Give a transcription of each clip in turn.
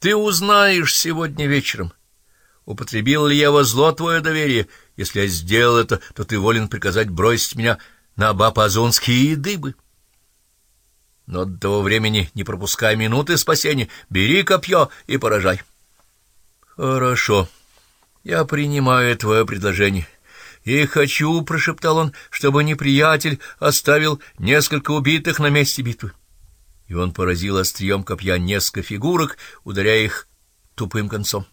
Ты узнаешь сегодня вечером, употребил ли я во зло твое доверие. Если я сделал это, то ты волен приказать бросить меня на бапазонские дыбы. Но до того времени не пропускай минуты спасения, бери копье и поражай. Хорошо, я принимаю твое предложение. И хочу, — прошептал он, — чтобы неприятель оставил несколько убитых на месте битвы и он поразил острием копья несколько фигурок, ударяя их тупым концом.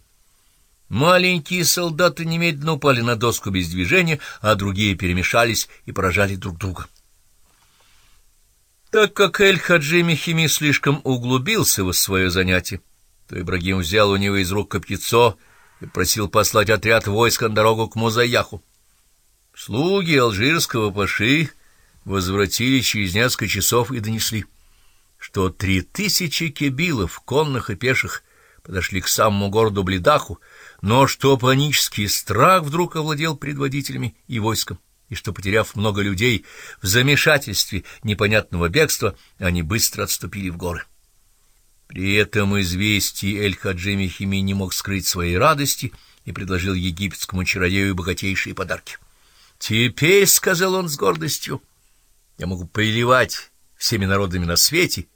Маленькие солдаты немедленно упали на доску без движения, а другие перемешались и поражали друг друга. Так как Эль-Хаджи Мехими слишком углубился в свое занятие, то Ибрагим взял у него из рук копьецо и просил послать отряд войск на дорогу к Музаяху. Слуги алжирского паши возвратились через несколько часов и донесли — что три тысячи кебилов, конных и пеших, подошли к самому городу Бледаху, но что панический страх вдруг овладел предводителями и войском, и что, потеряв много людей в замешательстве непонятного бегства, они быстро отступили в горы. При этом известие Эль-Хаджи Мехими не мог скрыть своей радости и предложил египетскому чародею богатейшие подарки. «Теперь, — сказал он с гордостью, — я могу повелевать всеми народами на свете,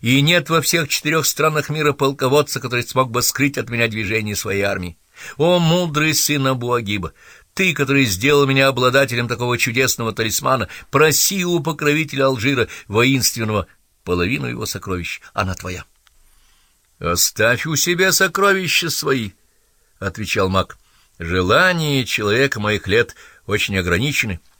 и нет во всех четырех странах мира полководца, который смог бы скрыть от меня движение своей армии. О, мудрый сын Абу-Агиба! Ты, который сделал меня обладателем такого чудесного талисмана, проси у покровителя Алжира воинственного половину его сокровищ, она твоя. — Оставь у себя сокровища свои, — отвечал маг. — Желания человека моих лет очень ограничены. —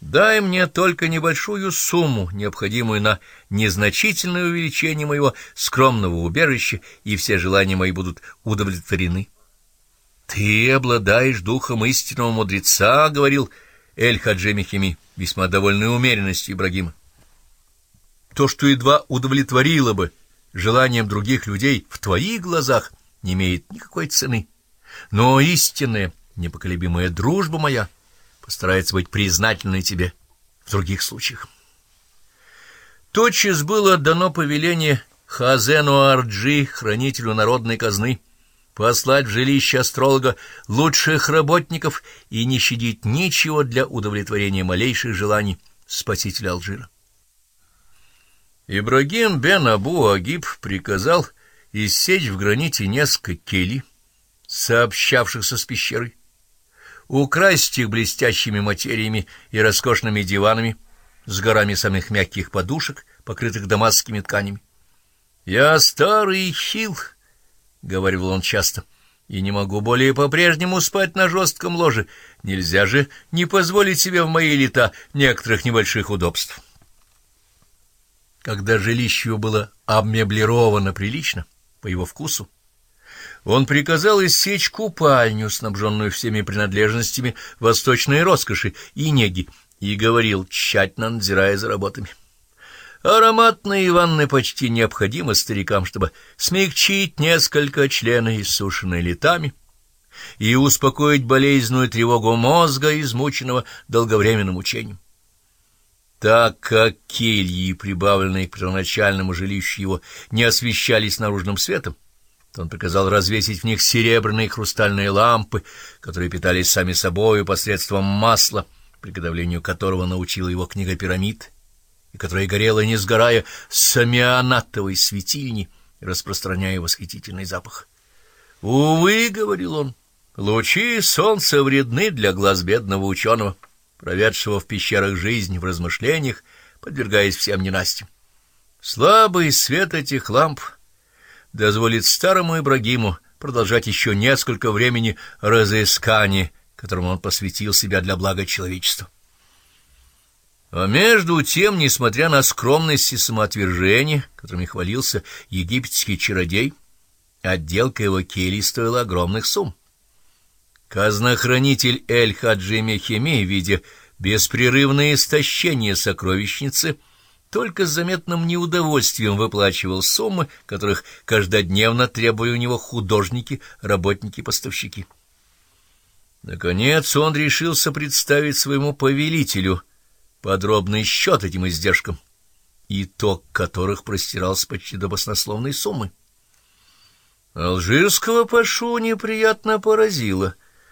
Дай мне только небольшую сумму, необходимую на незначительное увеличение моего скромного убежища, и все желания мои будут удовлетворены. — Ты обладаешь духом истинного мудреца, — говорил Эль-Хаджи Мехими, весьма довольной умеренностью Ибрагима. То, что едва удовлетворило бы желанием других людей в твоих глазах, не имеет никакой цены. Но истинная, непоколебимая дружба моя — постарается быть признательной тебе в других случаях. Тотчас было дано повеление Хазену Арджи, хранителю народной казны, послать в жилище астролога лучших работников и не щадить ничего для удовлетворения малейших желаний спасителя Алжира. Ибрагим бен Абу Агиб приказал иссечь в граните несколько келей, сообщавшихся с пещерой, украсить их блестящими материями и роскошными диванами с горами самых мягких подушек, покрытых дамасскими тканями. «Я старый хил», — говорил он часто, — «и не могу более по-прежнему спать на жестком ложе. Нельзя же не позволить себе в мои лета некоторых небольших удобств». Когда жилище было обмеблировано прилично, по его вкусу, он приказал иссечь купальню, снабженную всеми принадлежностями восточной роскоши и неги, и говорил, тщательно надзирая за работами. Ароматные ванны почти необходимы старикам, чтобы смягчить несколько членов, иссушенные летами, и успокоить болезненную тревогу мозга, измученного долговременным учением. Так как кельи, прибавленные к первоначальному жилищу его, не освещались наружным светом, то он приказал развесить в них серебряные хрустальные лампы, которые питались сами собою посредством масла, приготовлению которого научила его книга «Пирамид», и которая горела, не сгорая, самианатовой светильни, распространяя восхитительный запах. «Увы», — говорил он, — «лучи солнца вредны для глаз бедного ученого, проведшего в пещерах жизнь в размышлениях, подвергаясь всем ненастям. Слабый свет этих ламп — дозволит старому Ибрагиму продолжать еще несколько времени разыскания, которому он посвятил себя для блага человечества. А между тем, несмотря на скромность и самоотвержение, которыми хвалился египетский чародей, отделка его кельи стоила огромных сумм. Казнохранитель Эль-Хаджи Мехеми, видя беспрерывное истощение сокровищницы, — только с заметным неудовольствием выплачивал суммы, которых каждодневно требовали у него художники, работники, поставщики. Наконец он решился представить своему повелителю подробный счет этим издержкам, итог которых простирался почти до баснословной суммы. Алжирского пашу неприятно поразило,